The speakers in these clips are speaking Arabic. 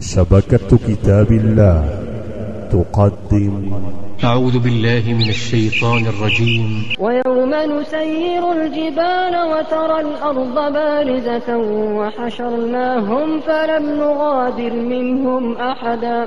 شبكة كتاب الله. تقدم. أعوذ بالله من الشيطان الرجيم. ويوم نسير الجبال وترى الأرض بارزة وحشرناهم فلم نغادر منهم أحدا.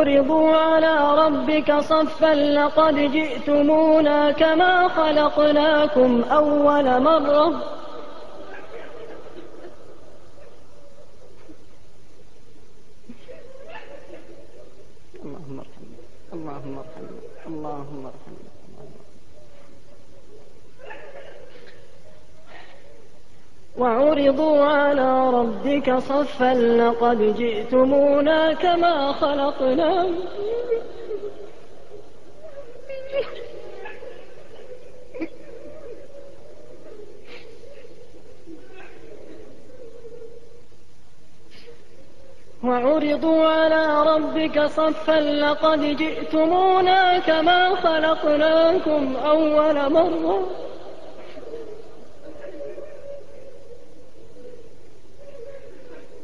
وعرضوا على ربك صفا لقد جئتمونا كما خلقناكم أول مرة. اللهم ارحمنا اللهم ارحمنا اللهم ارحمنا. وعرضوا على ربك صفا لقد جئتمونا كما خلقناكم وعرضوا على ربك صفا لقد جئتمونا كما خلقناكم أول مرة.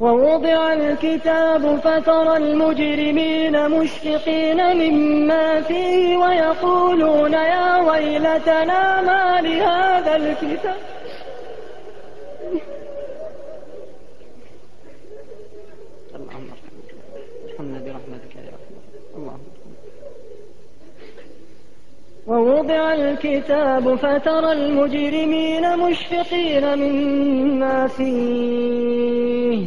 ووضع الكتاب فترى المجرمين مشفقين مما فيه ويقولون يا ويلتنا ما لهذا الكتاب؟ اللهم ارحمنا برحمتك يا اللهم ووضع الكتاب فترى المجرمين مشفقين مما فيه